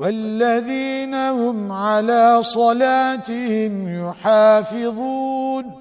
والذين هم على صلاتهم يحافظون